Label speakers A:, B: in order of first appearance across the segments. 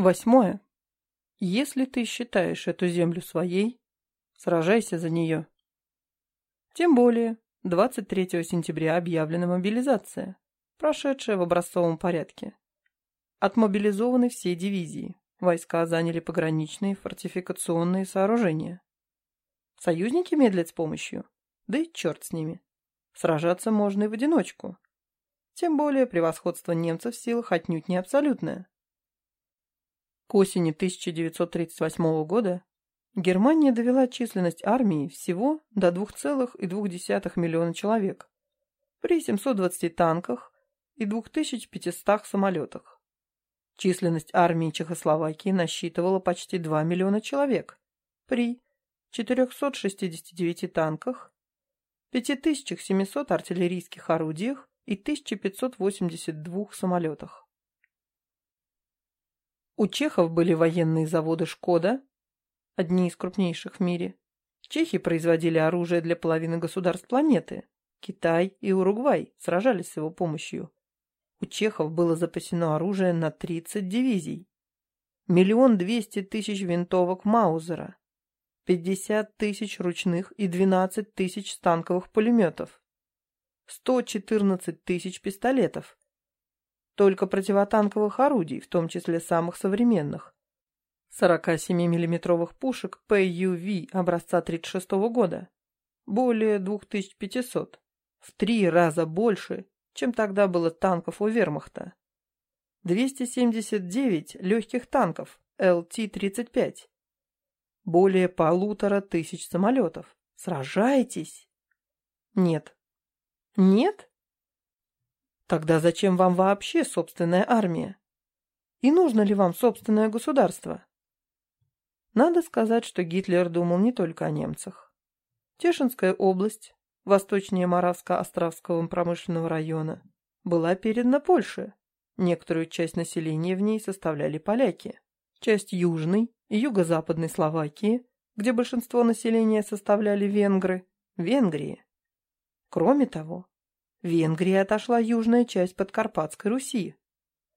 A: Восьмое. Если ты считаешь эту землю своей, сражайся за нее. Тем более, 23 сентября объявлена мобилизация, прошедшая в образцовом порядке. Отмобилизованы все дивизии, войска заняли пограничные фортификационные сооружения. Союзники медлят с помощью, да и черт с ними. Сражаться можно и в одиночку. Тем более превосходство немцев в силах отнюдь не абсолютное. К осени 1938 года Германия довела численность армии всего до 2,2 миллиона человек при 720 танках и 2500 самолетах. Численность армии Чехословакии насчитывала почти 2 миллиона человек при 469 танках, 5700 артиллерийских орудиях и 1582 самолетах. У чехов были военные заводы «Шкода», одни из крупнейших в мире. Чехи производили оружие для половины государств планеты. Китай и Уругвай сражались с его помощью. У чехов было запасено оружие на 30 дивизий. Миллион двести тысяч винтовок Маузера, 50 тысяч ручных и 12 тысяч станковых пулеметов, 114 тысяч пистолетов, только противотанковых орудий, в том числе самых современных. 47 миллиметровых пушек PUV образца 36 года. Более 2500. В три раза больше, чем тогда было танков у вермахта. 279 легких танков ЛТ-35. Более полутора тысяч самолетов. Сражайтесь! Нет. Нет? Тогда зачем вам вообще собственная армия? И нужно ли вам собственное государство? Надо сказать, что Гитлер думал не только о немцах. Тешинская область, восточнее Моравско-Островского промышленного района, была передана Польше. Некоторую часть населения в ней составляли поляки. Часть южной и юго-западной Словакии, где большинство населения составляли венгры, Венгрии. Кроме того, Венгрии отошла южная часть Подкарпатской Руси,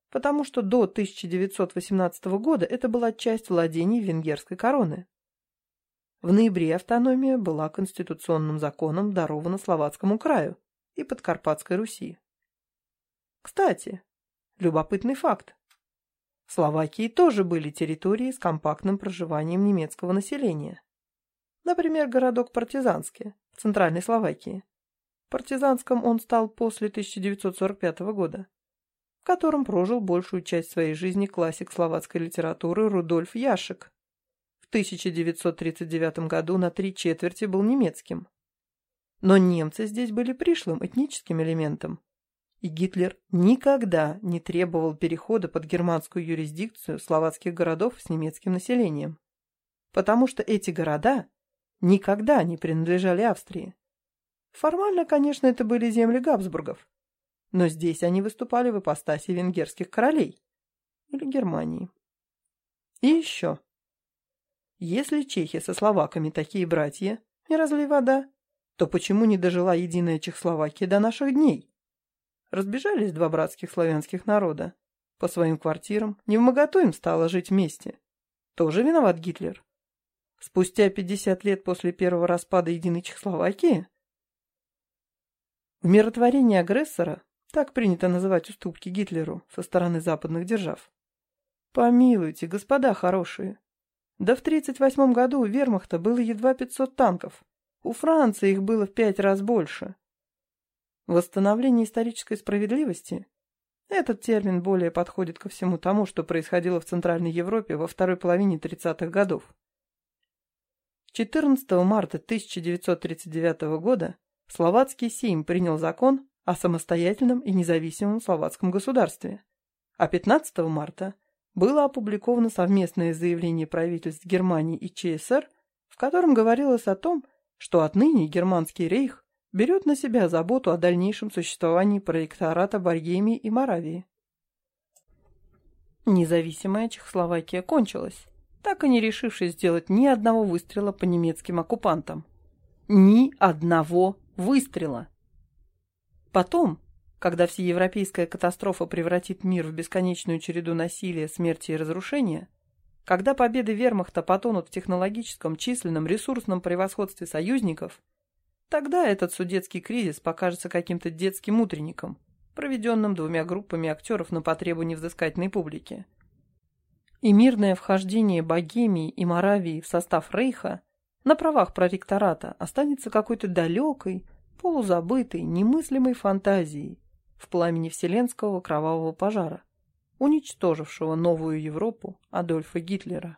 A: потому что до 1918 года это была часть владений венгерской короны. В ноябре автономия была конституционным законом дарована Словацкому краю и Подкарпатской Руси. Кстати, любопытный факт. В Словакии тоже были территории с компактным проживанием немецкого населения. Например, городок Партизанский в Центральной Словакии Партизанском он стал после 1945 года, в котором прожил большую часть своей жизни классик словацкой литературы Рудольф Яшек. В 1939 году на три четверти был немецким. Но немцы здесь были пришлым этническим элементом, и Гитлер никогда не требовал перехода под германскую юрисдикцию словацких городов с немецким населением, потому что эти города никогда не принадлежали Австрии. Формально, конечно, это были земли Габсбургов, но здесь они выступали в ипостаси венгерских королей или Германии. И еще. Если чехи со словаками такие братья, не разлей вода, то почему не дожила единая Чехословакия до наших дней? Разбежались два братских славянских народа. По своим квартирам не в им стало жить вместе. Тоже виноват Гитлер. Спустя 50 лет после первого распада единой Чехословакии Умиротворение агрессора, так принято называть уступки Гитлеру со стороны западных держав. Помилуйте, господа хорошие. Да в 1938 году у вермахта было едва 500 танков. У Франции их было в пять раз больше. Восстановление исторической справедливости – этот термин более подходит ко всему тому, что происходило в Центральной Европе во второй половине 30-х годов. 14 марта 1939 года Словацкий Сейм принял закон о самостоятельном и независимом словацком государстве, а 15 марта было опубликовано совместное заявление правительств Германии и ЧСР, в котором говорилось о том, что отныне Германский рейх берет на себя заботу о дальнейшем существовании проектората Богемии и Моравии. Независимая Чехословакия кончилась, так и не решившись сделать ни одного выстрела по немецким оккупантам. Ни одного выстрела. Потом, когда всеевропейская катастрофа превратит мир в бесконечную череду насилия, смерти и разрушения, когда победы вермахта потонут в технологическом, численном, ресурсном превосходстве союзников, тогда этот судетский кризис покажется каким-то детским утренником, проведенным двумя группами актеров на потребу невзыскательной публики. И мирное вхождение Богемии и Моравии в состав Рейха на правах проректората останется какой-то далекой, полузабытой, немыслимой фантазией в пламени вселенского кровавого пожара уничтожившего новую Европу Адольфа Гитлера.